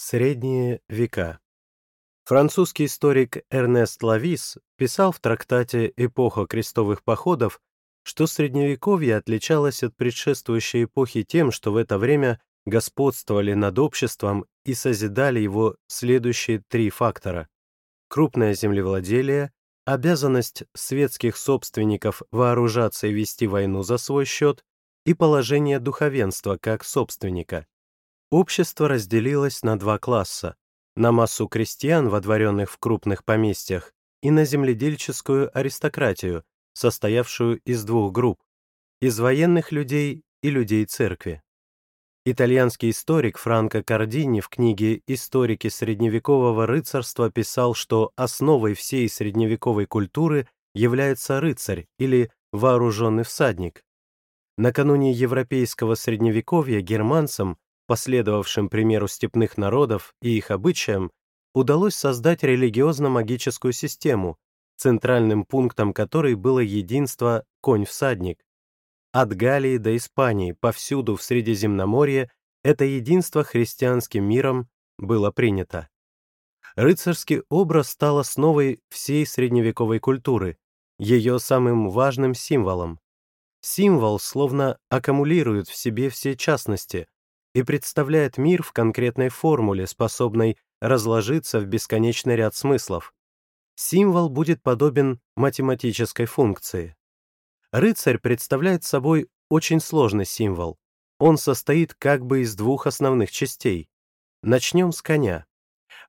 Средние века. Французский историк Эрнест Лавис писал в трактате «Эпоха крестовых походов», что Средневековье отличалось от предшествующей эпохи тем, что в это время господствовали над обществом и созидали его следующие три фактора. Крупное землевладелие, обязанность светских собственников вооружаться и вести войну за свой счет и положение духовенства как собственника. Общество разделилось на два класса – на массу крестьян, водворенных в крупных поместьях, и на земледельческую аристократию, состоявшую из двух групп – из военных людей и людей церкви. Итальянский историк Франко Кардини в книге «Историки средневекового рыцарства» писал, что основой всей средневековой культуры является рыцарь или вооруженный всадник. Накануне европейского средневековья германцам последовавшим примеру степных народов и их обычаям, удалось создать религиозно-магическую систему, центральным пунктом которой было единство конь-всадник. От Галлии до Испании, повсюду в Средиземноморье, это единство христианским миром было принято. Рыцарский образ стал основой всей средневековой культуры, ее самым важным символом. Символ словно аккумулирует в себе все частности, и представляет мир в конкретной формуле, способной разложиться в бесконечный ряд смыслов. Символ будет подобен математической функции. Рыцарь представляет собой очень сложный символ. Он состоит как бы из двух основных частей. Начнем с коня.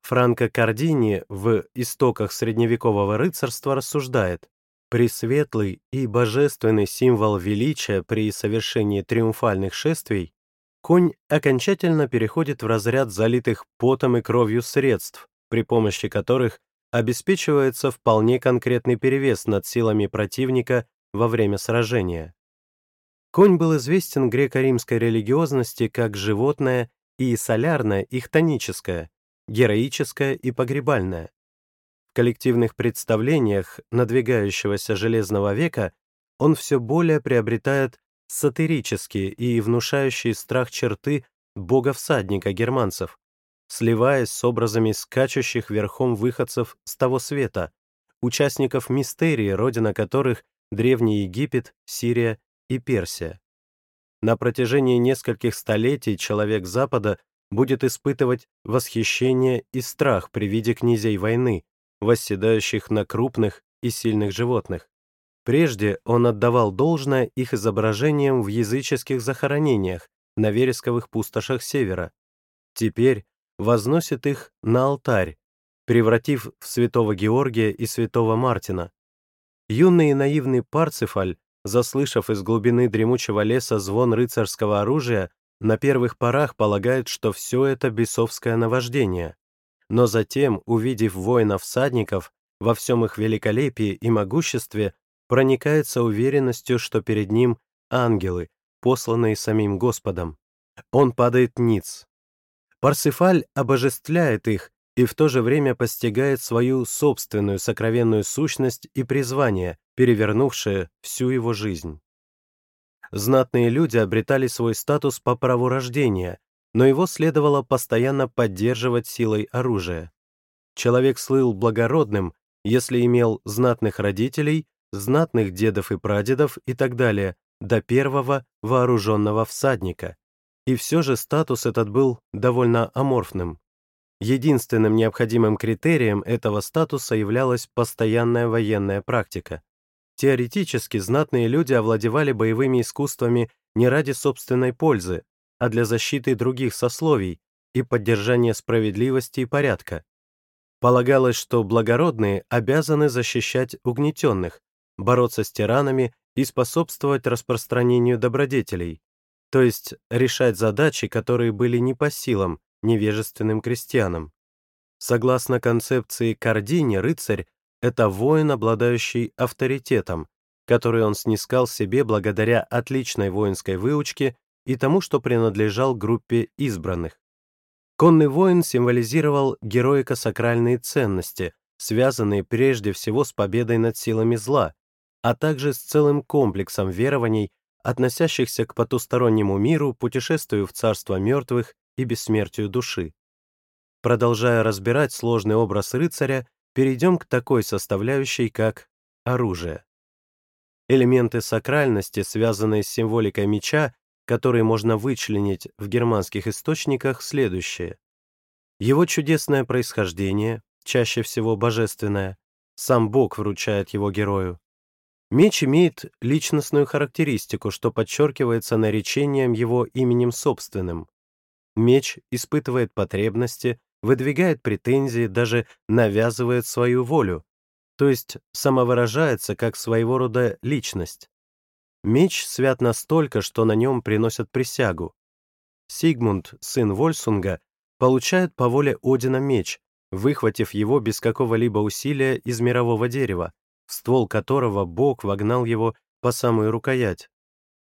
Франко Кардини в «Истоках средневекового рыцарства» рассуждает, «Пресветлый и божественный символ величия при совершении триумфальных шествий конь окончательно переходит в разряд залитых потом и кровью средств, при помощи которых обеспечивается вполне конкретный перевес над силами противника во время сражения. Конь был известен греко-римской религиозности как животное и солярное, и хтоническое, героическое и погребальное. В коллективных представлениях надвигающегося Железного века он все более приобретает сатирические и внушающие страх черты бога-всадника германцев, сливаясь с образами скачущих верхом выходцев с того света, участников мистерии, родина которых Древний Египет, Сирия и Персия. На протяжении нескольких столетий человек Запада будет испытывать восхищение и страх при виде князей войны, восседающих на крупных и сильных животных. Прежде он отдавал должное их изображениям в языческих захоронениях на вересковых пустошах севера. Теперь возносит их на алтарь, превратив в святого Георгия и святого Мартина. Юный и наивный Парцефаль, заслышав из глубины дремучего леса звон рыцарского оружия, на первых порах полагает, что все это бесовское наваждение. Но затем, увидев воинов-всадников, во всем их великолепии и могуществе, проникается уверенностью, что перед ним ангелы, посланные самим Господом. Он падает ниц. Парсифаль обожествляет их и в то же время постигает свою собственную сокровенную сущность и призвание, перевернувшее всю его жизнь. Знатные люди обретали свой статус по праву рождения, но его следовало постоянно поддерживать силой оружия. Человек слыл благородным, если имел знатных родителей знатных дедов и прадедов и так далее, до первого вооруженного всадника. И все же статус этот был довольно аморфным. Единственным необходимым критерием этого статуса являлась постоянная военная практика. Теоретически знатные люди овладевали боевыми искусствами не ради собственной пользы, а для защиты других сословий и поддержания справедливости и порядка. Полагалось, что благородные обязаны защищать угнетенных, бороться с тиранами и способствовать распространению добродетелей, то есть решать задачи, которые были не по силам невежественным крестьянам. Согласно концепции Кардини, рыцарь — это воин, обладающий авторитетом, который он снискал себе благодаря отличной воинской выучке и тому, что принадлежал группе избранных. Конный воин символизировал героико-сакральные ценности, связанные прежде всего с победой над силами зла, а также с целым комплексом верований, относящихся к потустороннему миру, путешествию в царство мертвых и бессмертию души. продолжая разбирать сложный образ рыцаря, перейдем к такой составляющей, как оружие. Элементы сакральности, связанные с символикой меча, которые можно вычленить в германских источниках, следующие. Его чудесное происхождение, чаще всего божественное, сам Бог вручает его герою. Меч имеет личностную характеристику, что подчеркивается наречением его именем собственным. Меч испытывает потребности, выдвигает претензии, даже навязывает свою волю, то есть самовыражается как своего рода личность. Меч свят настолько, что на нем приносят присягу. Сигмунд, сын Вольсунга, получает по воле Одина меч, выхватив его без какого-либо усилия из мирового дерева, ствол которого Бог вогнал его по самую рукоять.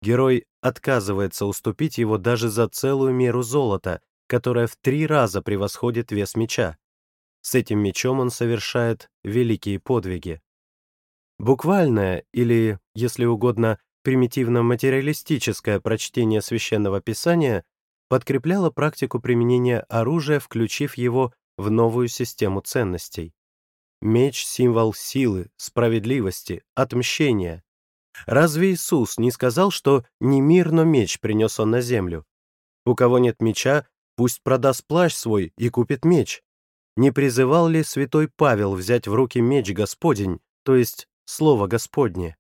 Герой отказывается уступить его даже за целую меру золота, которая в три раза превосходит вес меча. С этим мечом он совершает великие подвиги. Буквальное или, если угодно, примитивно-материалистическое прочтение священного писания подкрепляло практику применения оружия, включив его в новую систему ценностей. Меч — символ силы, справедливости, отмщения. Разве Иисус не сказал, что не мир, но меч принес он на землю? У кого нет меча, пусть продаст плащ свой и купит меч. Не призывал ли святой Павел взять в руки меч Господень, то есть Слово Господне?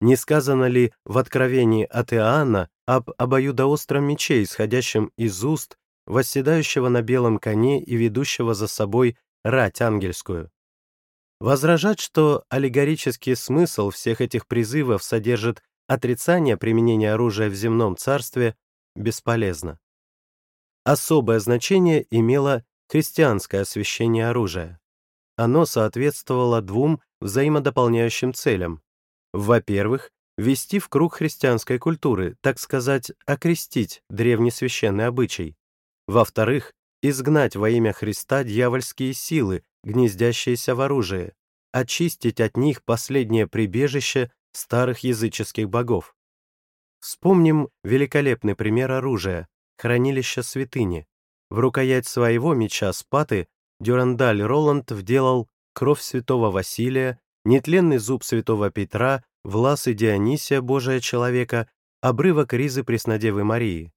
Не сказано ли в Откровении от Иоанна об обоюдоостром мече, исходящем из уст, восседающего на белом коне и ведущего за собой рать ангельскую? Возражать, что аллегорический смысл всех этих призывов содержит отрицание применения оружия в земном царстве, бесполезно. Особое значение имело христианское освящение оружия. Оно соответствовало двум взаимодополняющим целям. Во-первых, ввести в круг христианской культуры, так сказать, окрестить древний священный обычай. Во-вторых, изгнать во имя Христа дьявольские силы, гнездящиеся в оружии, очистить от них последнее прибежище старых языческих богов. Вспомним великолепный пример оружия — хранилище святыни. В рукоять своего меча Спаты Дюрандаль Роланд вделал кровь святого Василия, нетленный зуб святого Петра, власы Дионисия, Божия человека, обрывок ризы Преснодевы Марии.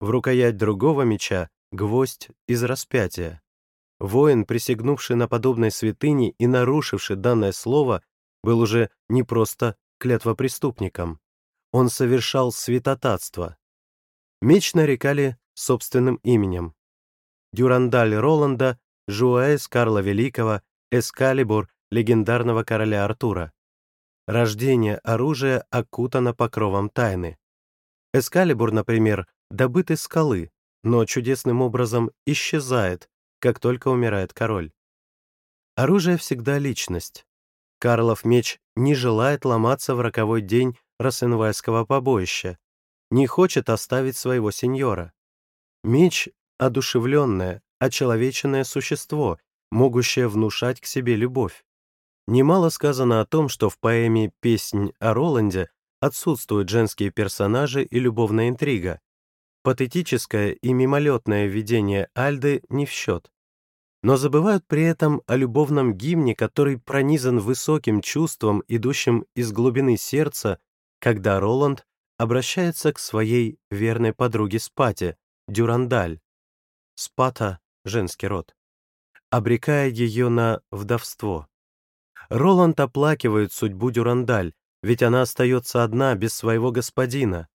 В рукоять другого меча — гвоздь из распятия. Воин, присягнувший на подобной святыне и нарушивший данное слово, был уже не просто клятвопреступником. Он совершал святотатство. Меч нарекали собственным именем. Дюрандаль Роланда, Жуэс Карла Великого, Эскалибур легендарного короля Артура. Рождение оружия окутано покровом тайны. Эскалибур, например, добыт из скалы, но чудесным образом исчезает, как только умирает король. Оружие всегда личность. Карлов меч не желает ломаться в роковой день Рассенвальского побоища, не хочет оставить своего сеньора. Меч — одушевленное, очеловеченное существо, могущее внушать к себе любовь. Немало сказано о том, что в поэме «Песнь о Роланде» отсутствуют женские персонажи и любовная интрига, Патетическое и мимолетное видение Альды не в счет. Но забывают при этом о любовном гимне, который пронизан высоким чувством, идущим из глубины сердца, когда Роланд обращается к своей верной подруге Спате, Дюрандаль. Спата — женский род. Обрекая ее на вдовство. Роланд оплакивает судьбу Дюрандаль, ведь она остается одна, без своего господина.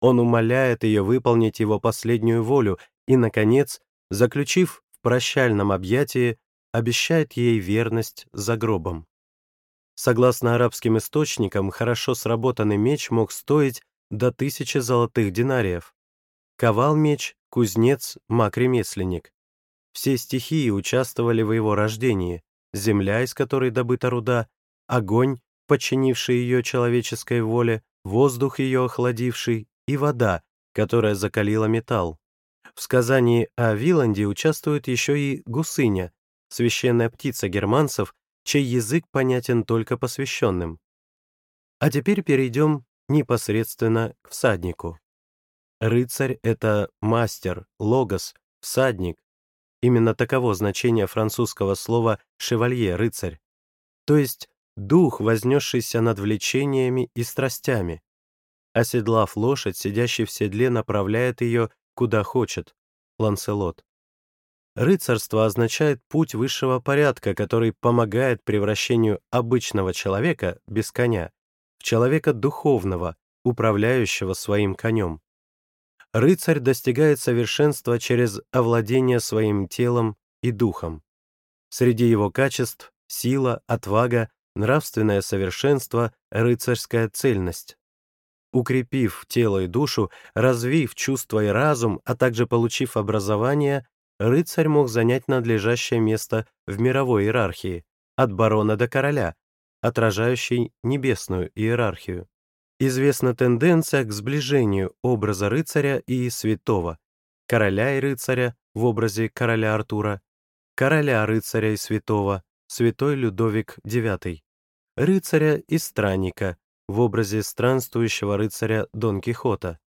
Он умоляет ее выполнить его последнюю волю и, наконец, заключив прощальном объятии, обещает ей верность за гробом. Согласно арабским источникам, хорошо сработанный меч мог стоить до тысячи золотых динариев. Ковал меч, кузнец, маг-ремесленник. Все стихии участвовали в его рождении, земля, из которой добыта руда, огонь, подчинивший ее человеческой воле, воздух, ее охладивший, и вода, которая закалила металл. В сказании о Виланде участвует еще и гусыня, священная птица германцев, чей язык понятен только посвященным. А теперь перейдем непосредственно к всаднику. Рыцарь — это мастер, логос, всадник. Именно таково значение французского слова «шевалье» — «рыцарь», то есть дух, вознесшийся над влечениями и страстями. Оседлав лошадь, сидящий в седле направляет ее куда хочет. Ланселот. Рыцарство означает путь высшего порядка, который помогает превращению обычного человека без коня в человека духовного, управляющего своим конем. Рыцарь достигает совершенства через овладение своим телом и духом. Среди его качеств — сила, отвага, нравственное совершенство, рыцарская цельность. Укрепив тело и душу, развив чувство и разум, а также получив образование, рыцарь мог занять надлежащее место в мировой иерархии, от барона до короля, отражающей небесную иерархию. Известна тенденция к сближению образа рыцаря и святого, короля и рыцаря в образе короля Артура, короля рыцаря и святого, святой Людовик IX, рыцаря и странника в образе странствующего рыцаря Дон Кихота,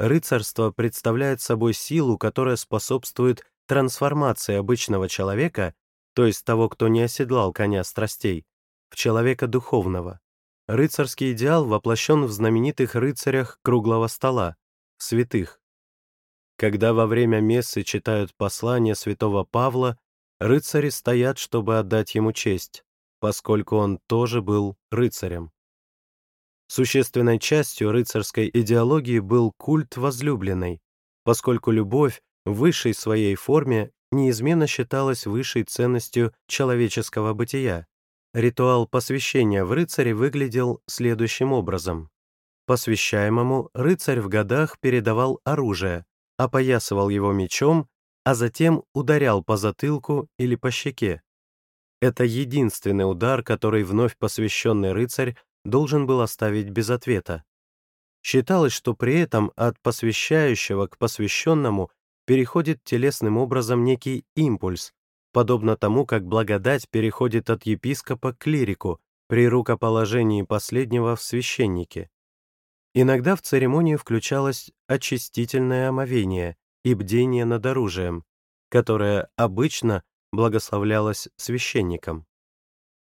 Рыцарство представляет собой силу, которая способствует трансформации обычного человека, то есть того, кто не оседлал коня страстей, в человека духовного. Рыцарский идеал воплощен в знаменитых рыцарях круглого стола, святых. Когда во время мессы читают послание святого Павла, рыцари стоят, чтобы отдать ему честь, поскольку он тоже был рыцарем. Существенной частью рыцарской идеологии был культ возлюбленной, поскольку любовь в высшей своей форме неизменно считалась высшей ценностью человеческого бытия. Ритуал посвящения в рыцаре выглядел следующим образом. Посвящаемому рыцарь в годах передавал оружие, опоясывал его мечом, а затем ударял по затылку или по щеке. Это единственный удар, который вновь посвященный рыцарь должен был оставить без ответа. Считалось, что при этом от посвящающего к посвященному переходит телесным образом некий импульс, подобно тому, как благодать переходит от епископа к клирику при рукоположении последнего в священнике. Иногда в церемонию включалось очистительное омовение и бдение над оружием, которое обычно благословлялось священником.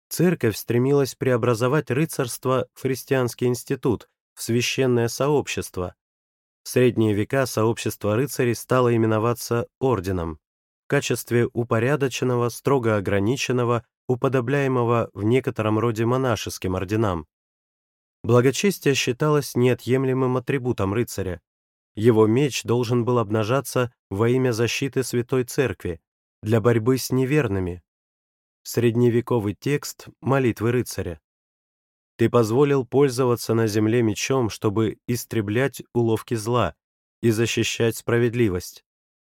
Церковь стремилась преобразовать рыцарство в христианский институт, в священное сообщество. В средние века сообщество рыцарей стало именоваться орденом в качестве упорядоченного, строго ограниченного, уподобляемого в некотором роде монашеским орденам. Благочестие считалось неотъемлемым атрибутом рыцаря. Его меч должен был обнажаться во имя защиты Святой Церкви, для борьбы с неверными, средневековый текст молитвы рыцаря. Ты позволил пользоваться на земле мечом, чтобы истреблять уловки зла и защищать справедливость.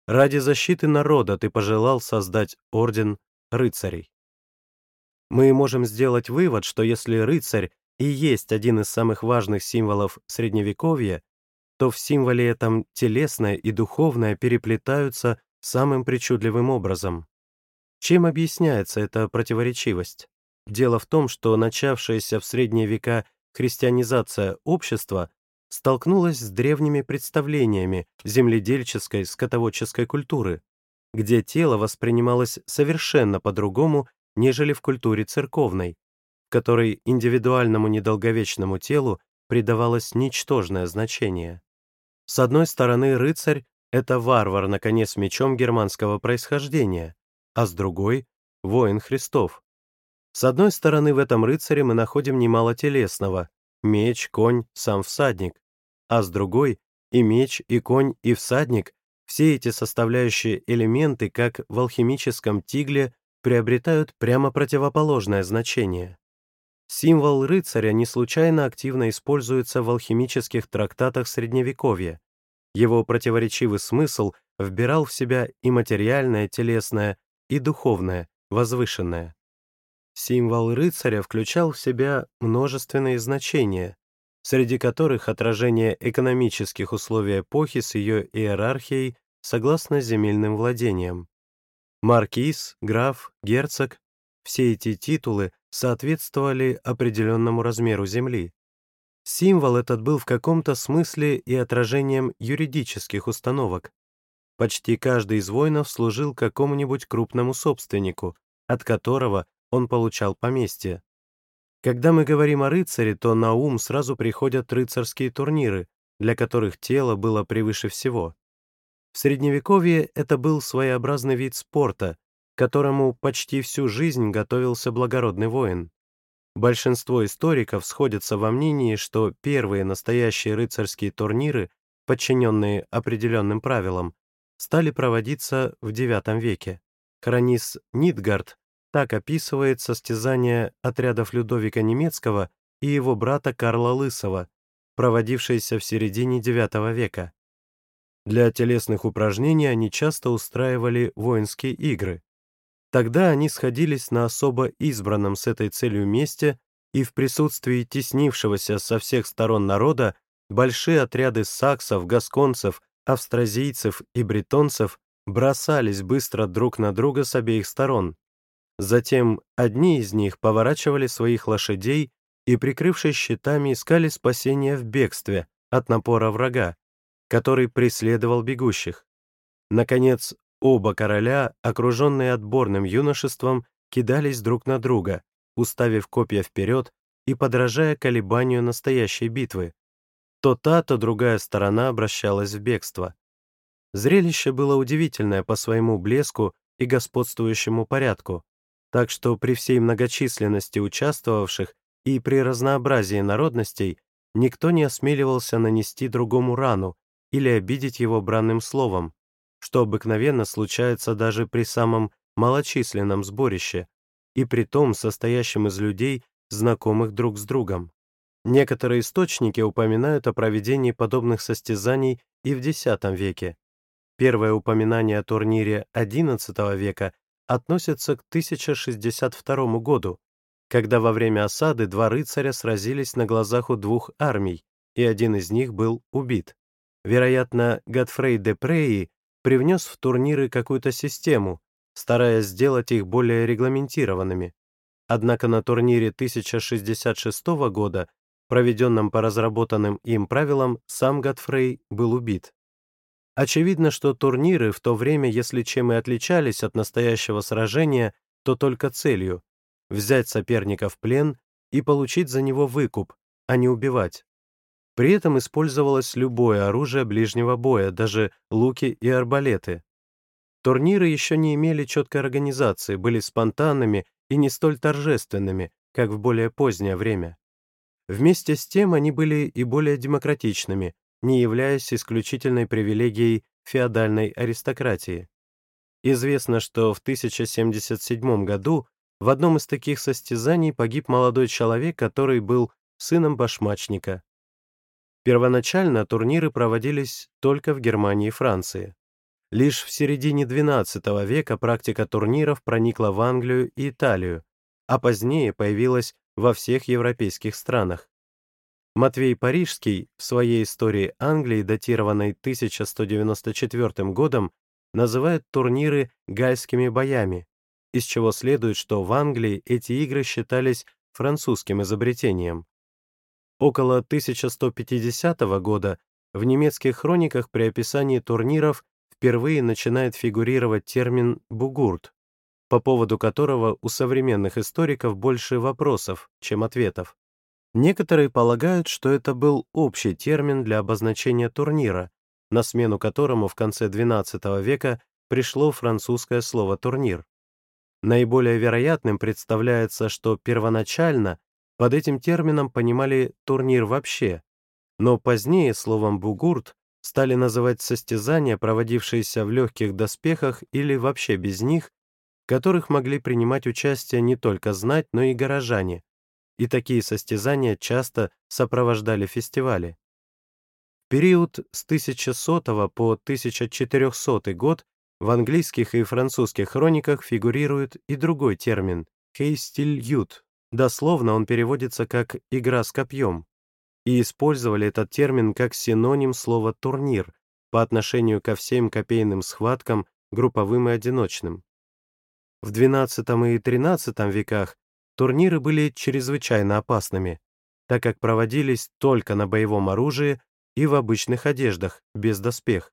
Ради защиты народа ты пожелал создать орден рыцарей. Мы можем сделать вывод, что если рыцарь и есть один из самых важных символов Средневековья, то в символе этом телесное и духовное переплетаются самым причудливым образом. Чем объясняется эта противоречивость? Дело в том, что начавшаяся в средние века христианизация общества столкнулась с древними представлениями земледельческой скотоводческой культуры, где тело воспринималось совершенно по-другому, нежели в культуре церковной, которой индивидуальному недолговечному телу придавалось ничтожное значение. С одной стороны, рыцарь — это варвар, наконец, мечом германского происхождения, а с другой — воин Христов. С одной стороны, в этом рыцаре мы находим немало телесного — меч, конь, сам всадник, а с другой — и меч, и конь, и всадник — все эти составляющие элементы, как в алхимическом тигле, приобретают прямо противоположное значение. Символ рыцаря не случайно активно используется в алхимических трактатах Средневековья. Его противоречивый смысл вбирал в себя и материальное, телесное, и духовное, возвышенное. Символ рыцаря включал в себя множественные значения, среди которых отражение экономических условий эпохи с ее иерархией согласно земельным владениям. Маркиз, граф, герцог — все эти титулы соответствовали определенному размеру земли. Символ этот был в каком-то смысле и отражением юридических установок, Почти каждый из воинов служил какому-нибудь крупному собственнику, от которого он получал поместье. Когда мы говорим о рыцаре, то на ум сразу приходят рыцарские турниры, для которых тело было превыше всего. В Средневековье это был своеобразный вид спорта, которому почти всю жизнь готовился благородный воин. Большинство историков сходятся во мнении, что первые настоящие рыцарские турниры, подчиненные определенным правилам, стали проводиться в IX веке. Хронис Нидгард так описывает состязания отрядов Людовика Немецкого и его брата Карла Лысого, проводившиеся в середине IX века. Для телесных упражнений они часто устраивали воинские игры. Тогда они сходились на особо избранном с этой целью месте, и в присутствии теснившегося со всех сторон народа большие отряды саксов, гасконцев, австразийцев и бретонцев бросались быстро друг на друга с обеих сторон, Затем одни из них поворачивали своих лошадей и, прикрывшись щитами, искали спасения в бегстве от напора врага, который преследовал бегущих. Наконец, оба короля, окруженные отборным юношеством, кидались друг на друга, уставив копья вперед и подражая колебанию настоящей битвы. То та, то другая сторона обращалась в бегство. Зрелище было удивительное по своему блеску и господствующему порядку так что при всей многочисленности участвовавших и при разнообразии народностей никто не осмеливался нанести другому рану или обидеть его бранным словом, что обыкновенно случается даже при самом малочисленном сборище, и при том состоящем из людей, знакомых друг с другом. Некоторые источники упоминают о проведении подобных состязаний и в X веке. Первое упоминание о турнире XI века относятся к 1062 году, когда во время осады два рыцаря сразились на глазах у двух армий, и один из них был убит. Вероятно, Готфрей де Преи привнес в турниры какую-то систему, стараясь сделать их более регламентированными. Однако на турнире 1066 года, проведенном по разработанным им правилам, сам Готфрей был убит. Очевидно, что турниры в то время, если чем и отличались от настоящего сражения, то только целью — взять соперника в плен и получить за него выкуп, а не убивать. При этом использовалось любое оружие ближнего боя, даже луки и арбалеты. Турниры еще не имели четкой организации, были спонтанными и не столь торжественными, как в более позднее время. Вместе с тем они были и более демократичными, не являясь исключительной привилегией феодальной аристократии. Известно, что в 1077 году в одном из таких состязаний погиб молодой человек, который был сыном башмачника. Первоначально турниры проводились только в Германии и Франции. Лишь в середине XII века практика турниров проникла в Англию и Италию, а позднее появилась во всех европейских странах. Матвей Парижский в своей истории Англии, датированной 1194 годом, называет турниры гальскими боями, из чего следует, что в Англии эти игры считались французским изобретением. Около 1150 года в немецких хрониках при описании турниров впервые начинает фигурировать термин «бугурт», по поводу которого у современных историков больше вопросов, чем ответов. Некоторые полагают, что это был общий термин для обозначения турнира, на смену которому в конце XII века пришло французское слово «турнир». Наиболее вероятным представляется, что первоначально под этим термином понимали турнир вообще, но позднее словом «бугурт» стали называть состязания, проводившиеся в легких доспехах или вообще без них, которых могли принимать участие не только знать, но и горожане, и такие состязания часто сопровождали фестивали. В период с 1100 по 1400 год в английских и французских хрониках фигурирует и другой термин — «хейстильют». Дословно он переводится как «игра с копьем». И использовали этот термин как синоним слова «турнир» по отношению ко всем копейным схваткам, групповым и одиночным. В XII и XIII веках турниры были чрезвычайно опасными, так как проводились только на боевом оружии и в обычных одеждах, без доспех.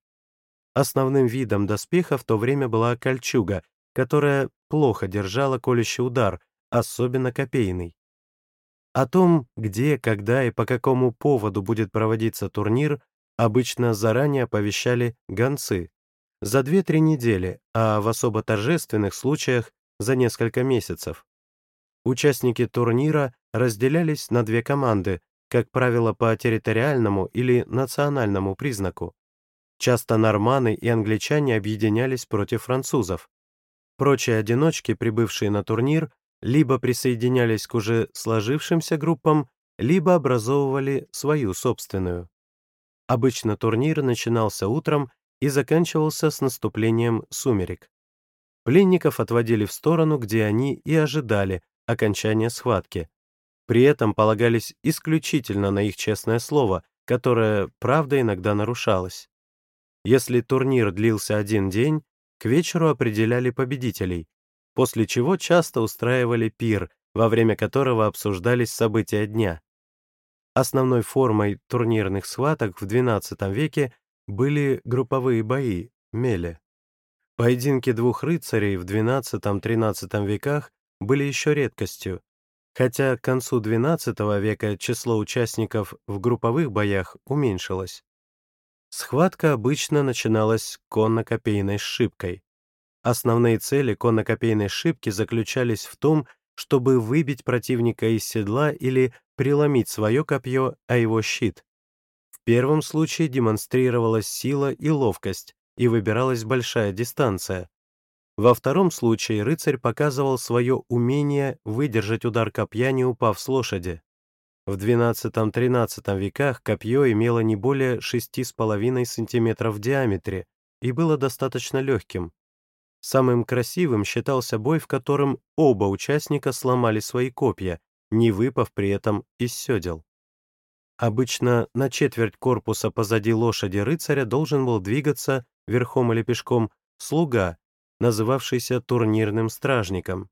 Основным видом доспеха в то время была кольчуга, которая плохо держала колющий удар, особенно копейный. О том, где, когда и по какому поводу будет проводиться турнир, обычно заранее оповещали гонцы. За 2-3 недели, а в особо торжественных случаях за несколько месяцев. Участники турнира разделялись на две команды, как правило, по территориальному или национальному признаку. Часто норманы и англичане объединялись против французов. Прочие одиночки, прибывшие на турнир, либо присоединялись к уже сложившимся группам, либо образовывали свою собственную. Обычно турнир начинался утром и заканчивался с наступлением сумерек. Пленников отводили в сторону, где они и ожидали окончания схватки. При этом полагались исключительно на их честное слово, которое, правда, иногда нарушалось. Если турнир длился один день, к вечеру определяли победителей, после чего часто устраивали пир, во время которого обсуждались события дня. Основной формой турнирных схваток в XII веке были групповые бои, мели. Поединки двух рыцарей в XII-XIII веках были еще редкостью, хотя к концу XII века число участников в групповых боях уменьшилось. Схватка обычно начиналась конно-копейной сшибкой. Основные цели конно-копейной сшибки заключались в том, чтобы выбить противника из седла или преломить свое копье, а его щит. Первом случае демонстрировалась сила и ловкость, и выбиралась большая дистанция. Во втором случае рыцарь показывал свое умение выдержать удар копья, не упав с лошади. В XII-XIII веках копье имело не более 6,5 см в диаметре и было достаточно легким. Самым красивым считался бой, в котором оба участника сломали свои копья, не выпав при этом из седел. Обычно на четверть корпуса позади лошади рыцаря должен был двигаться, верхом или пешком, слуга, называвшийся турнирным стражником.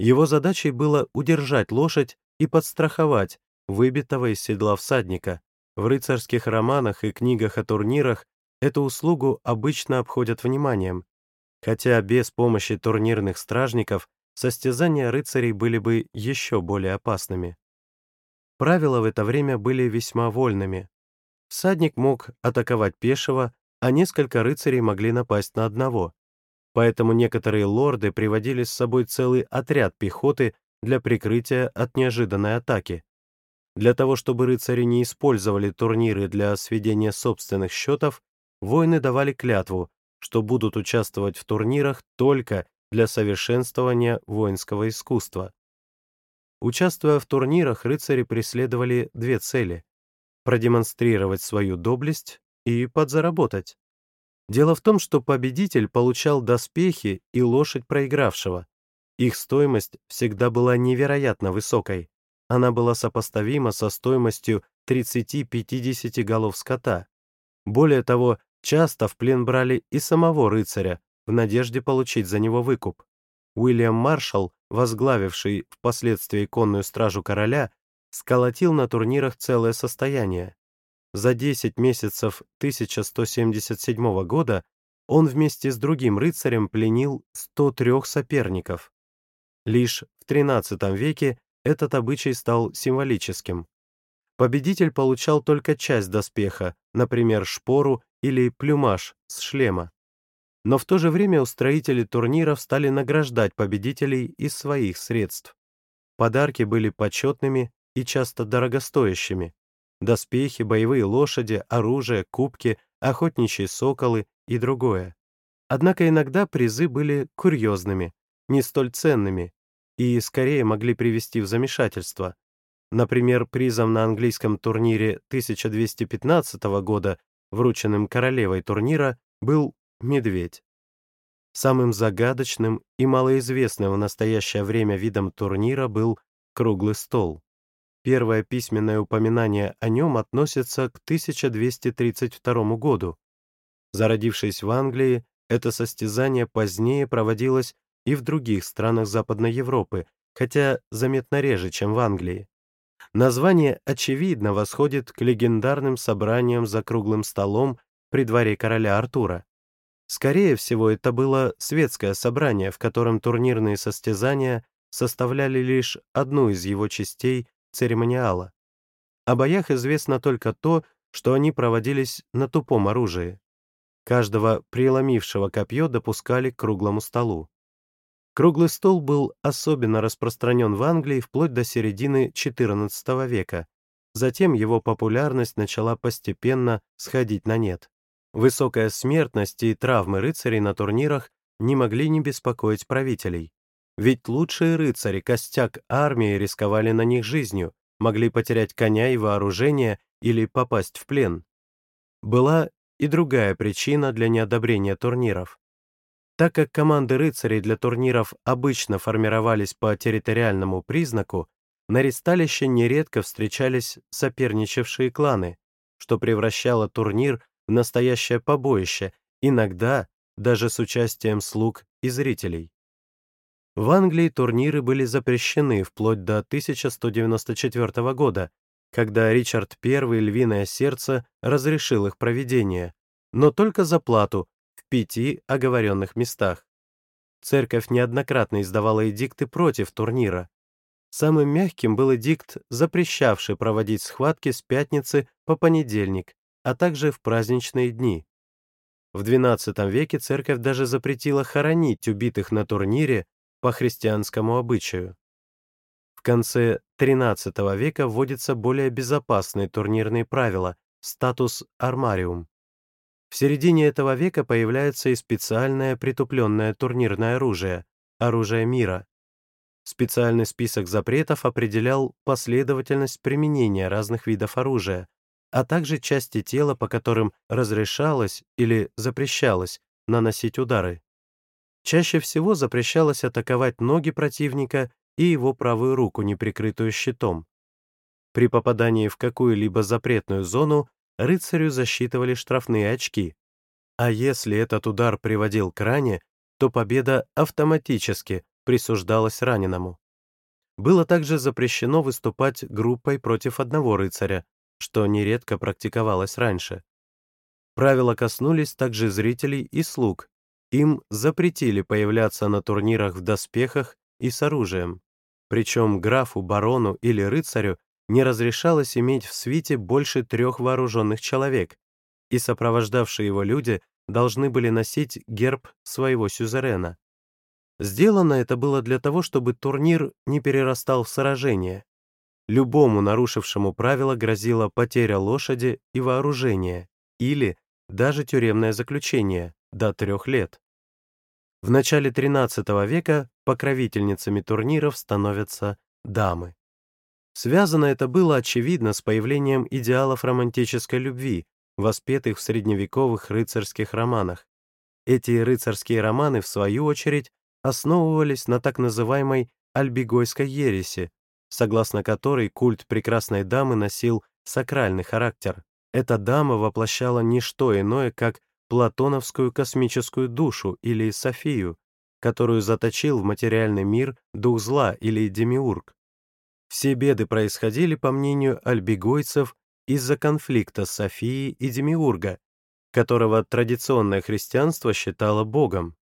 Его задачей было удержать лошадь и подстраховать, выбитого из седла всадника. В рыцарских романах и книгах о турнирах эту услугу обычно обходят вниманием, хотя без помощи турнирных стражников состязания рыцарей были бы еще более опасными. Правила в это время были весьма вольными. Всадник мог атаковать пешего, а несколько рыцарей могли напасть на одного. Поэтому некоторые лорды приводили с собой целый отряд пехоты для прикрытия от неожиданной атаки. Для того, чтобы рыцари не использовали турниры для сведения собственных счетов, воины давали клятву, что будут участвовать в турнирах только для совершенствования воинского искусства. Участвуя в турнирах, рыцари преследовали две цели — продемонстрировать свою доблесть и подзаработать. Дело в том, что победитель получал доспехи и лошадь проигравшего. Их стоимость всегда была невероятно высокой она была сопоставима со стоимостью 30-50 голов скота. Более того, часто в плен брали и самого рыцаря в надежде получить за него выкуп. Уильям Маршалл, возглавивший впоследствии конную стражу короля, сколотил на турнирах целое состояние. За 10 месяцев 1177 года он вместе с другим рыцарем пленил 103 соперников. Лишь в XIII веке этот обычай стал символическим. Победитель получал только часть доспеха, например, шпору или плюмаж с шлема. Но в то же время устроители турниров стали награждать победителей из своих средств. Подарки были почетными и часто дорогостоящими. Доспехи, боевые лошади, оружие, кубки, охотничьи соколы и другое. Однако иногда призы были курьезными, не столь ценными, и скорее могли привести в замешательство. Например, призом на английском турнире 1215 года, врученным королевой турнира, был медведь. Самым загадочным и малоизвестным в настоящее время видом турнира был круглый стол. Первое письменное упоминание о нем относится к 1232 году. Зародившись в Англии, это состязание позднее проводилось и в других странах Западной Европы, хотя заметно реже, чем в Англии. Название, очевидно, восходит к легендарным собраниям за круглым столом при дворе короля Артура. Скорее всего, это было светское собрание, в котором турнирные состязания составляли лишь одну из его частей церемониала. О боях известно только то, что они проводились на тупом оружии. Каждого преломившего копье допускали к круглому столу. Круглый стол был особенно распространен в Англии вплоть до середины XIV века. Затем его популярность начала постепенно сходить на нет. Высокая смертность и травмы рыцарей на турнирах не могли не беспокоить правителей. Ведь лучшие рыцари, костяк армии, рисковали на них жизнью, могли потерять коня и вооружение или попасть в плен. Была и другая причина для неодобрения турниров. Так как команды рыцарей для турниров обычно формировались по территориальному признаку, на ресталище нередко встречались соперничавшие кланы, что превращало турнир настоящее побоище, иногда даже с участием слуг и зрителей. В Англии турниры были запрещены вплоть до 1194 года, когда Ричард I «Львиное сердце» разрешил их проведение, но только за плату в пяти оговоренных местах. Церковь неоднократно издавала эдикты против турнира. Самым мягким был эдикт, запрещавший проводить схватки с пятницы по понедельник, а также в праздничные дни. В XII веке церковь даже запретила хоронить убитых на турнире по христианскому обычаю. В конце XIII века вводятся более безопасные турнирные правила — статус армариум. В середине этого века появляется и специальное притупленное турнирное оружие — оружие мира. Специальный список запретов определял последовательность применения разных видов оружия, а также части тела, по которым разрешалось или запрещалось наносить удары. Чаще всего запрещалось атаковать ноги противника и его правую руку, не прикрытую щитом. При попадании в какую-либо запретную зону рыцарю засчитывали штрафные очки, а если этот удар приводил к ране, то победа автоматически присуждалась раненому. Было также запрещено выступать группой против одного рыцаря, что нередко практиковалось раньше. Правила коснулись также зрителей и слуг. Им запретили появляться на турнирах в доспехах и с оружием. Причем графу, барону или рыцарю не разрешалось иметь в свите больше трех вооруженных человек, и сопровождавшие его люди должны были носить герб своего сюзерена. Сделано это было для того, чтобы турнир не перерастал в сражение, Любому нарушившему правила грозила потеря лошади и вооружения или даже тюремное заключение до трех лет. В начале XIII века покровительницами турниров становятся дамы. Связано это было, очевидно, с появлением идеалов романтической любви, воспетых в средневековых рыцарских романах. Эти рыцарские романы, в свою очередь, основывались на так называемой альбигойской ереси, согласно которой культ прекрасной дамы носил сакральный характер. Эта дама воплощала не что иное, как платоновскую космическую душу или Софию, которую заточил в материальный мир дух зла или демиург. Все беды происходили, по мнению альбигойцев, из-за конфликта Софии и демиурга, которого традиционное христианство считало богом.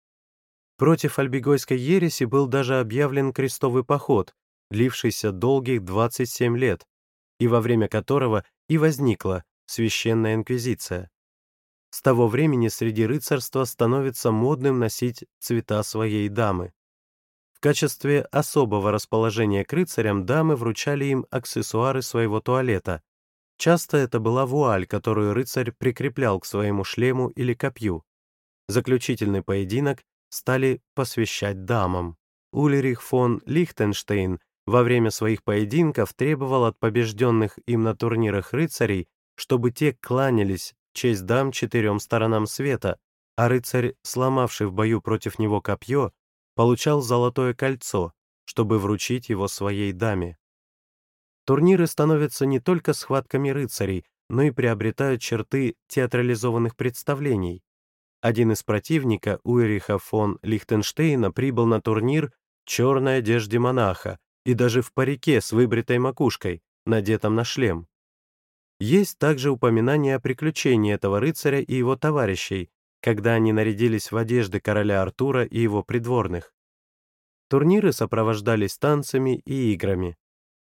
Против альбигойской ереси был даже объявлен крестовый поход, длившийся долгих 27 лет, и во время которого и возникла Священная Инквизиция. С того времени среди рыцарства становится модным носить цвета своей дамы. В качестве особого расположения к рыцарям дамы вручали им аксессуары своего туалета. Часто это была вуаль, которую рыцарь прикреплял к своему шлему или копью. Заключительный поединок стали посвящать дамам. Ульрих фон Лихтенштейн во время своих поединков требовал от побежденных им на турнирах рыцарей, чтобы те кланялись честь дам четырем сторонам света, а рыцарь, сломавший в бою против него копье, получал золотое кольцо, чтобы вручить его своей даме. Турниры становятся не только схватками рыцарей, но и приобретают черты театрализованных представлений. Один из противника, Уэриха фон Лихтенштейна, прибыл на турнир в черной одежде монаха, и даже в парике с выбритой макушкой, надетом на шлем. Есть также упоминание о приключении этого рыцаря и его товарищей, когда они нарядились в одежды короля Артура и его придворных. Турниры сопровождались танцами и играми.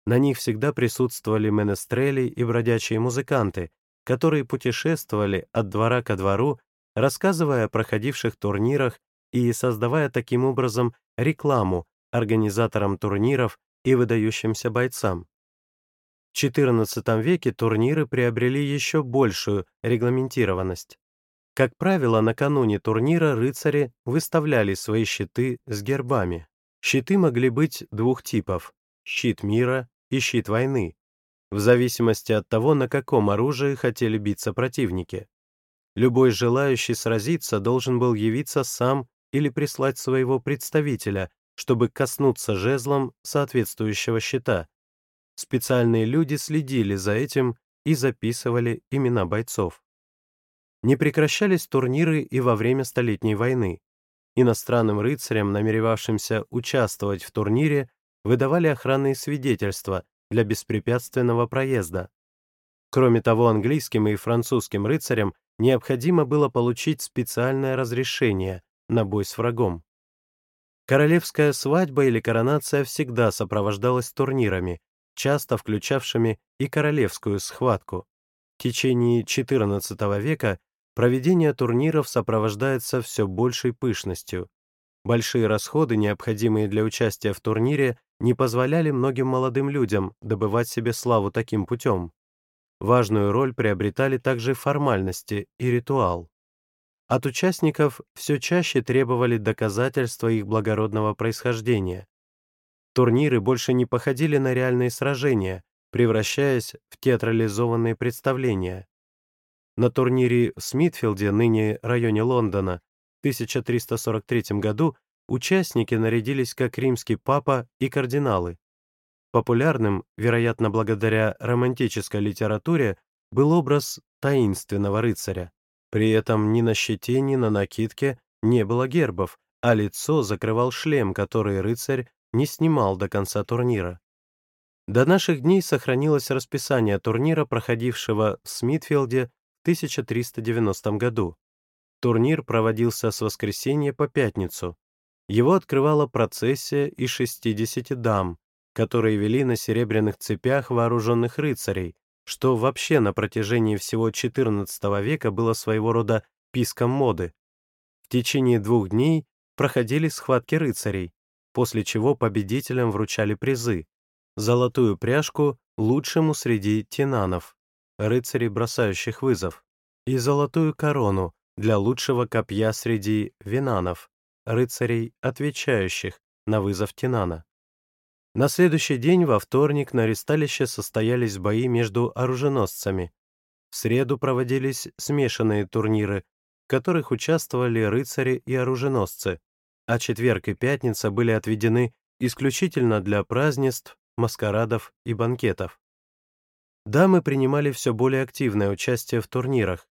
На них всегда присутствовали менестрели и бродячие музыканты, которые путешествовали от двора ко двору, рассказывая о проходивших турнирах и создавая таким образом рекламу организаторам турниров и выдающимся бойцам. В XIV веке турниры приобрели еще большую регламентированность. Как правило, накануне турнира рыцари выставляли свои щиты с гербами. Щиты могли быть двух типов — щит мира и щит войны, в зависимости от того, на каком оружии хотели биться противники. Любой желающий сразиться должен был явиться сам или прислать своего представителя, чтобы коснуться жезлом соответствующего щита. Специальные люди следили за этим и записывали имена бойцов. Не прекращались турниры и во время Столетней войны. Иностранным рыцарям, намеревавшимся участвовать в турнире, выдавали охранные свидетельства для беспрепятственного проезда. Кроме того, английским и французским рыцарям необходимо было получить специальное разрешение на бой с врагом. Королевская свадьба или коронация всегда сопровождалась турнирами, часто включавшими и королевскую схватку. В течение XIV века проведение турниров сопровождается все большей пышностью. Большие расходы, необходимые для участия в турнире, не позволяли многим молодым людям добывать себе славу таким путем. Важную роль приобретали также формальности и ритуал. От участников все чаще требовали доказательства их благородного происхождения. Турниры больше не походили на реальные сражения, превращаясь в театрализованные представления. На турнире в Смитфилде, ныне районе Лондона, в 1343 году участники нарядились как римский папа и кардиналы. Популярным, вероятно, благодаря романтической литературе, был образ таинственного рыцаря. При этом ни на щите, ни на накидке не было гербов, а лицо закрывал шлем, который рыцарь не снимал до конца турнира. До наших дней сохранилось расписание турнира, проходившего в Смитфилде в 1390 году. Турнир проводился с воскресенья по пятницу. Его открывала процессия из 60 дам, которые вели на серебряных цепях вооруженных рыцарей, что вообще на протяжении всего XIV века было своего рода писком моды. В течение двух дней проходили схватки рыцарей, после чего победителям вручали призы, золотую пряжку лучшему среди тенанов, рыцарей, бросающих вызов, и золотую корону для лучшего копья среди винанов, рыцарей, отвечающих на вызов тенана. На следующий день, во вторник, на ресталище состоялись бои между оруженосцами. В среду проводились смешанные турниры, в которых участвовали рыцари и оруженосцы, а четверг и пятница были отведены исключительно для празднеств, маскарадов и банкетов. Дамы принимали все более активное участие в турнирах.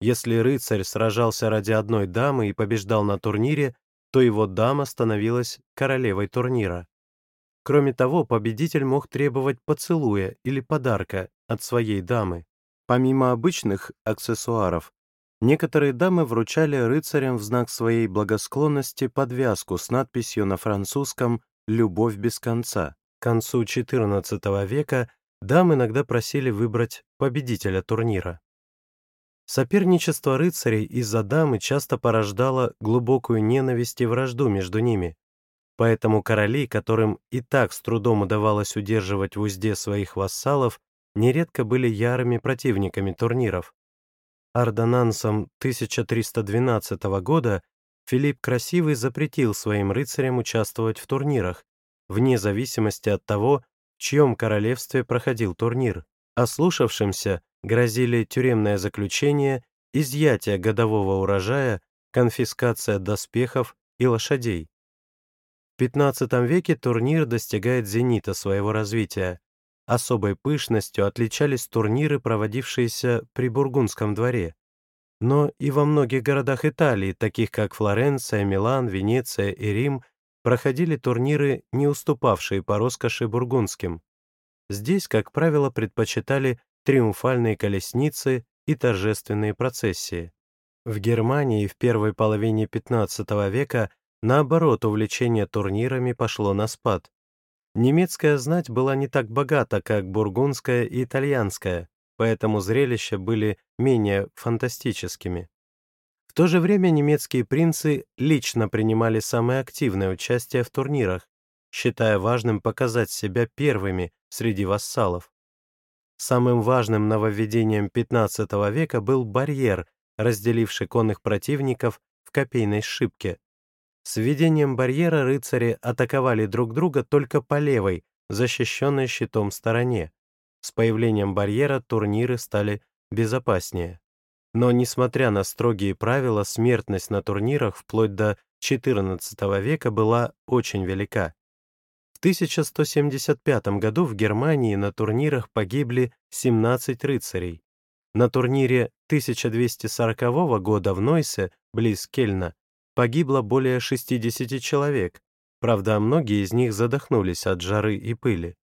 Если рыцарь сражался ради одной дамы и побеждал на турнире, то его дама становилась королевой турнира. Кроме того, победитель мог требовать поцелуя или подарка от своей дамы. Помимо обычных аксессуаров, некоторые дамы вручали рыцарям в знак своей благосклонности подвязку с надписью на французском «Любовь без конца». К концу XIV века дам иногда просили выбрать победителя турнира. Соперничество рыцарей из-за дамы часто порождало глубокую ненависть и вражду между ними. Поэтому короли, которым и так с трудом удавалось удерживать в узде своих вассалов, нередко были ярыми противниками турниров. Ордонансом 1312 года Филипп Красивый запретил своим рыцарям участвовать в турнирах, вне зависимости от того, в чьем королевстве проходил турнир. Ослушавшимся грозили тюремное заключение, изъятие годового урожая, конфискация доспехов и лошадей. XV веке турнир достигает зенита своего развития. Особой пышностью отличались турниры, проводившиеся при Бургундском дворе. Но и во многих городах Италии, таких как Флоренция, Милан, Венеция и Рим, проходили турниры, не уступавшие по роскоши бургундским. Здесь, как правило, предпочитали триумфальные колесницы и торжественные процессии. В Германии в первой половине XV века, наоборот, увлечение турнирами пошло на спад. Немецкая знать была не так богата, как бургундская и итальянская, поэтому зрелища были менее фантастическими. В то же время немецкие принцы лично принимали самое активное участие в турнирах, считая важным показать себя первыми среди вассалов. Самым важным нововведением XV века был барьер, разделивший конных противников в копейной шибке. С введением барьера рыцари атаковали друг друга только по левой, защищенной щитом стороне. С появлением барьера турниры стали безопаснее. Но, несмотря на строгие правила, смертность на турнирах вплоть до XIV века была очень велика. В 1175 году в Германии на турнирах погибли 17 рыцарей. На турнире 1240 года в Нойсе, близ Кельна, погибло более 60 человек, правда, многие из них задохнулись от жары и пыли.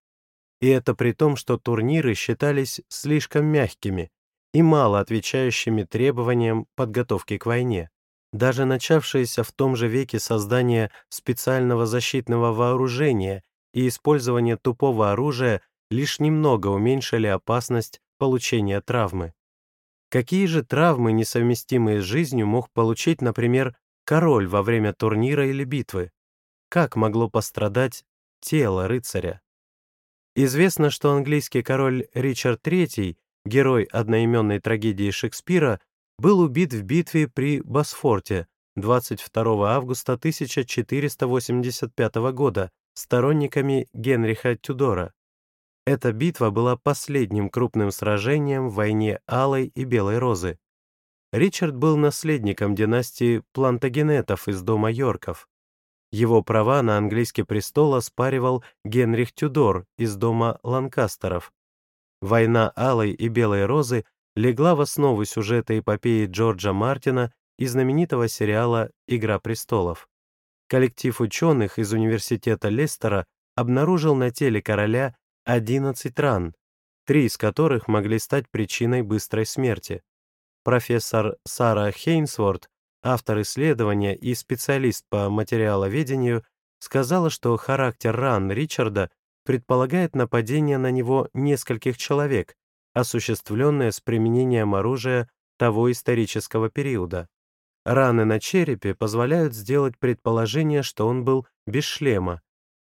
И это при том, что турниры считались слишком мягкими и мало отвечающими требованиям подготовки к войне. Даже начавшееся в том же веке создание специального защитного вооружения и использование тупого оружия лишь немного уменьшили опасность получения травмы. Какие же травмы, несовместимые с жизнью, мог получить, например, король во время турнира или битвы? Как могло пострадать тело рыцаря? Известно, что английский король Ричард III, герой одноименной трагедии Шекспира, был убит в битве при Босфорте 22 августа 1485 года сторонниками Генриха Тюдора. Эта битва была последним крупным сражением в войне Алой и Белой Розы. Ричард был наследником династии Плантагенетов из дома Йорков. Его права на английский престол оспаривал Генрих Тюдор из дома Ланкастеров. Война Алой и Белой Розы легла в основу сюжета эпопеи Джорджа Мартина и знаменитого сериала «Игра престолов». Коллектив ученых из университета Лестера обнаружил на теле короля 11 ран, три из которых могли стать причиной быстрой смерти. Профессор Сара Хейнсворт, автор исследования и специалист по материаловедению, сказала, что характер ран Ричарда предполагает нападение на него нескольких человек, осуществленное с применением оружия того исторического периода. Раны на черепе позволяют сделать предположение, что он был без шлема,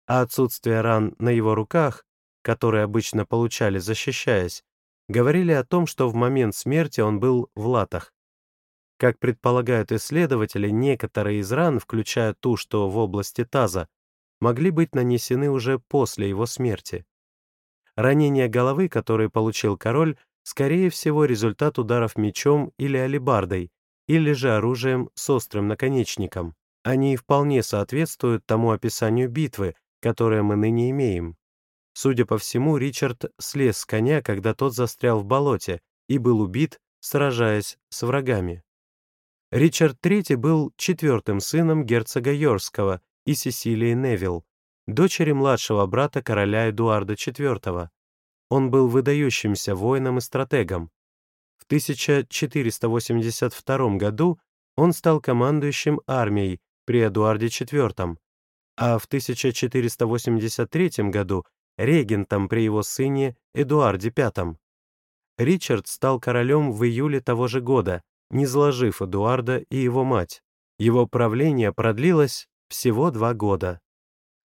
а отсутствие ран на его руках, которые обычно получали защищаясь, говорили о том, что в момент смерти он был в латах. Как предполагают исследователи, некоторые из ран, включая ту, что в области таза, могли быть нанесены уже после его смерти. Ранение головы, которое получил король, скорее всего, результат ударов мечом или алебардой, или же оружием с острым наконечником. Они вполне соответствуют тому описанию битвы, которое мы ныне имеем. Судя по всему, Ричард слез с коня, когда тот застрял в болоте, и был убит, сражаясь с врагами. Ричард III был четвертым сыном герцога Йорского и Сесилии Невилл, дочери младшего брата короля Эдуарда IV. Он был выдающимся воином и стратегом. В 1482 году он стал командующим армией при Эдуарде IV, а в 1483 году регентом при его сыне Эдуарде V. Ричард стал королем в июле того же года, не сложив Эдуарда и его мать. Его правление продлилось всего два года.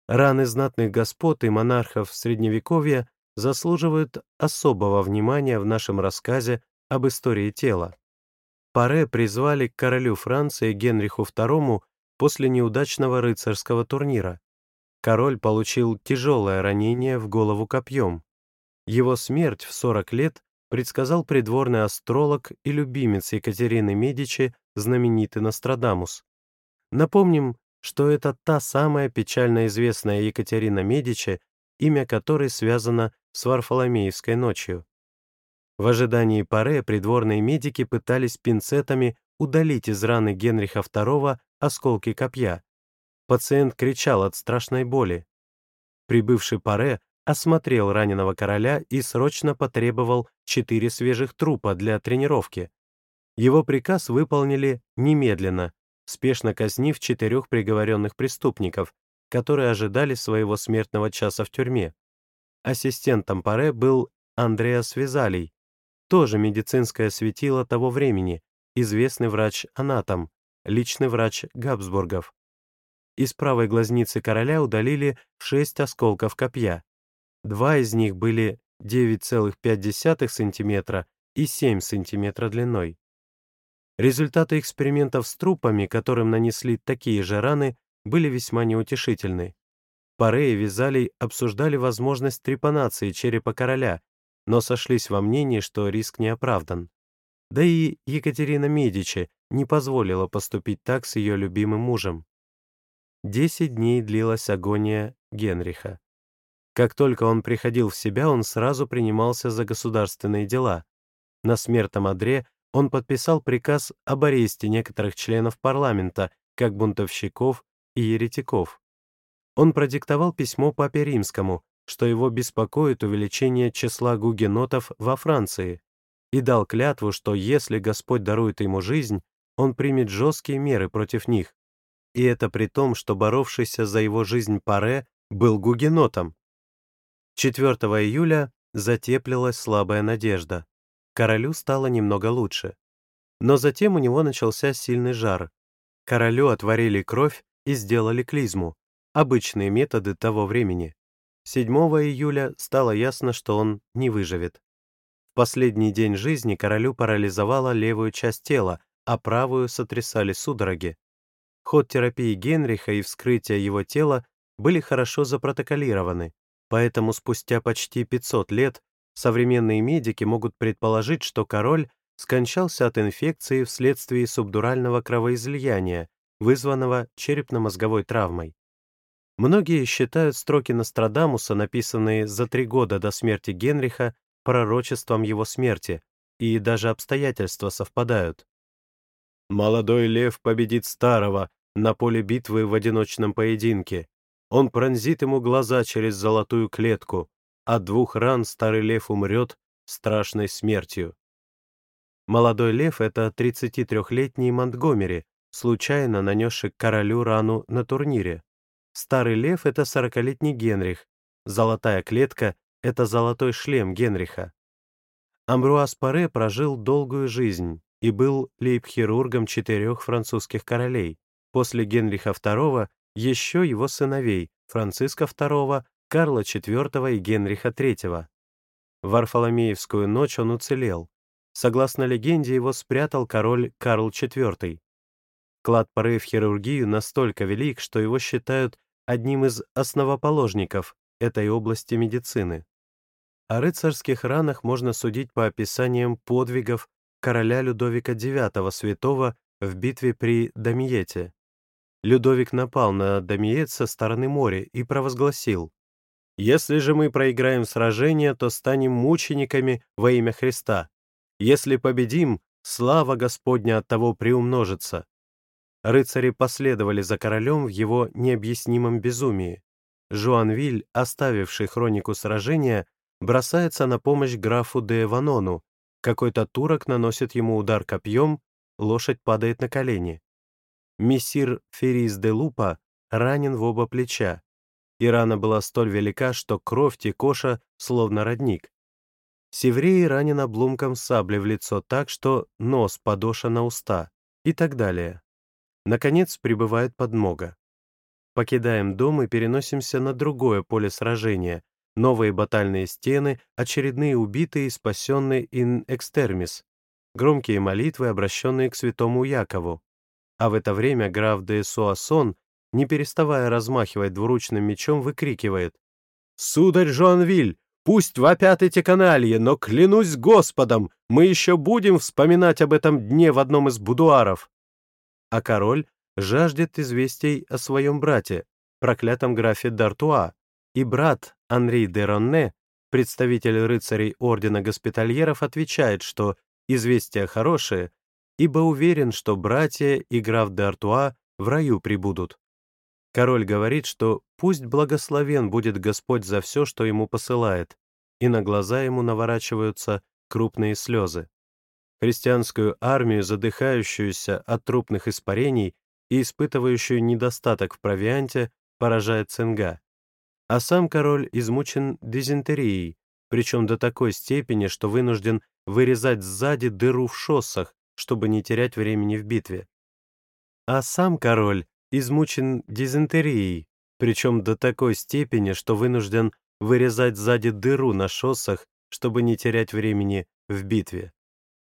Раны знатных господ и монархов Средневековья заслуживают особого внимания в нашем рассказе об истории тела. Паре призвали к королю Франции Генриху II после неудачного рыцарского турнира. Король получил тяжелое ранение в голову копьем. Его смерть в 40 лет предсказал придворный астролог и любимец Екатерины Медичи, знаменитый Нострадамус. Напомним, что это та самая печально известная Екатерина Медичи, имя которой связано с Варфоломеевской ночью. В ожидании паре придворные медики пытались пинцетами удалить из раны Генриха II осколки копья. Пациент кричал от страшной боли. Прибывший паре осмотрел раненого короля и срочно потребовал четыре свежих трупа для тренировки. Его приказ выполнили немедленно, спешно казнив четырех приговоренных преступников, которые ожидали своего смертного часа в тюрьме. Ассистентом Паре был Андреас Визалий, тоже медицинское светило того времени, известный врач-анатом, личный врач Габсбургов. Из правой глазницы короля удалили шесть осколков копья. Два из них были 9,5 см и 7 см длиной. Результаты экспериментов с трупами, которым нанесли такие же раны, были весьма неутешительны. Паре и Визалий обсуждали возможность трепанации черепа короля, но сошлись во мнении, что риск не оправдан. Да и Екатерина Медичи не позволила поступить так с ее любимым мужем. Десять дней длилась агония Генриха. Как только он приходил в себя, он сразу принимался за государственные дела. На смертном одре он подписал приказ об аресте некоторых членов парламента, как бунтовщиков и еретиков. Он продиктовал письмо Папе Римскому, что его беспокоит увеличение числа гугенотов во Франции, и дал клятву, что если Господь дарует ему жизнь, он примет жесткие меры против них. И это при том, что боровшийся за его жизнь Паре был гугенотом. 4 июля затеплилась слабая надежда. Королю стало немного лучше. Но затем у него начался сильный жар. Королю отварили кровь и сделали клизму, обычные методы того времени. 7 июля стало ясно, что он не выживет. В последний день жизни королю парализовала левую часть тела, а правую сотрясали судороги. Ход терапии Генриха и вскрытие его тела были хорошо запротоколированы. Поэтому спустя почти 500 лет современные медики могут предположить, что король скончался от инфекции вследствие субдурального кровоизлияния, вызванного черепно-мозговой травмой. Многие считают строки Нострадамуса, написанные за три года до смерти Генриха, пророчеством его смерти, и даже обстоятельства совпадают. «Молодой лев победит старого на поле битвы в одиночном поединке. Он пронзит ему глаза через золотую клетку. От двух ран старый лев умрет страшной смертью. Молодой лев — это 33-летний Монтгомери, случайно нанесший королю рану на турнире. Старый лев — это 40-летний Генрих. Золотая клетка — это золотой шлем Генриха. Амбруаз Паре прожил долгую жизнь и был лейб-хирургом четырех французских королей. После Генриха II еще его сыновей Франциска II, Карла IV и Генриха III. В Варфоломеевскую ночь он уцелел. Согласно легенде, его спрятал король Карл IV. Клад поры в хирургию настолько велик, что его считают одним из основоположников этой области медицины. О рыцарских ранах можно судить по описаниям подвигов короля Людовика IX святого в битве при Дамиете. Людовик напал на Дамиет со стороны моря и провозгласил «Если же мы проиграем сражение, то станем мучениками во имя Христа. Если победим, слава Господня от того приумножится». Рыцари последовали за королем в его необъяснимом безумии. Жуанвиль, оставивший хронику сражения, бросается на помощь графу де Ванону. Какой-то турок наносит ему удар копьем, лошадь падает на колени. Мессир Ферис де Лупа ранен в оба плеча, и рана была столь велика, что кровь текоша словно родник. Севрей ранен обломком сабли в лицо так, что нос подоша на уста и так далее. Наконец прибывает подмога. Покидаем дом и переносимся на другое поле сражения, новые батальные стены, очередные убитые спасенные ин экстермис, громкие молитвы, обращенные к святому Якову, а в это время граф де Суассон, не переставая размахивать двуручным мечом, выкрикивает «Сударь Жуанвиль, пусть вопят эти канальи, но клянусь Господом, мы еще будем вспоминать об этом дне в одном из будуаров!» А король жаждет известий о своем брате, проклятом графе Д'Артуа, и брат Анри де Ронне, представитель рыцарей Ордена Госпитальеров, отвечает, что известия хорошие, ибо уверен, что братья и граф д'Артуа в раю прибудут. Король говорит, что пусть благословен будет Господь за все, что ему посылает, и на глаза ему наворачиваются крупные слезы. христианскую армию, задыхающуюся от трупных испарений и испытывающую недостаток в провианте, поражает цинга. А сам король измучен дизентерией, причем до такой степени, что вынужден вырезать сзади дыру в шоссах, чтобы не терять времени в битве. А сам король измучен дизентерией, причем до такой степени, что вынужден вырезать сзади дыру на шоссах, чтобы не терять времени в битве.